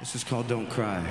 This is called Don't Cry.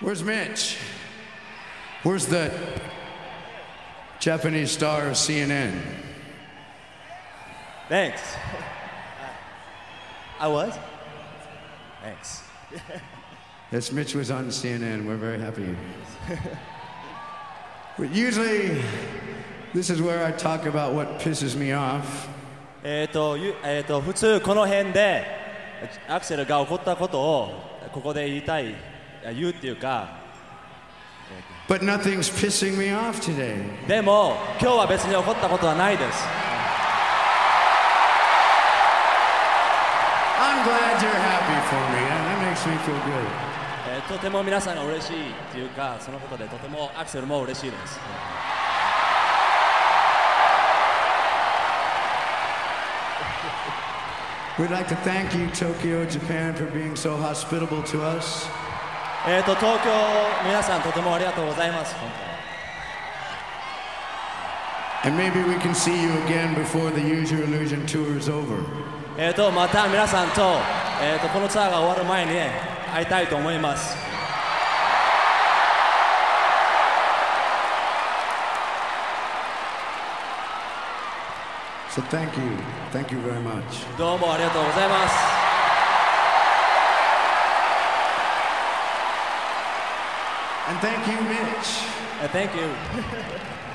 Where's Mitch? Where's the Japanese star of CNN? Thanks. I was? Thanks. Yes, Mitch was on CNN. We're very happy. but usually, this is where I talk about what pisses me off. えーとゆえー、と普通この辺でアクセルが起こったことをここで言いたい 言うっていうか But nothing's pissing me off today. でも今日は別に起こったことはないです I'm glad you're happy for me. That that makes me feel good. えーとても皆さんが嬉しいっていうかそのことでとてもアクセルも嬉しいです We'd like to thank you, Tokyo, Japan, for being so hospitable to us. えーと東京皆さんとてもありがとうございます本 And maybe we can see you again before the Use Your Illusion tour is over. 当えーとまた皆さんと,、えー、とこのツアーが終わる前に会いたいと思います So thank you. Thank you very much. どうもありがとうございます And thank you, Mitch. えー Thank you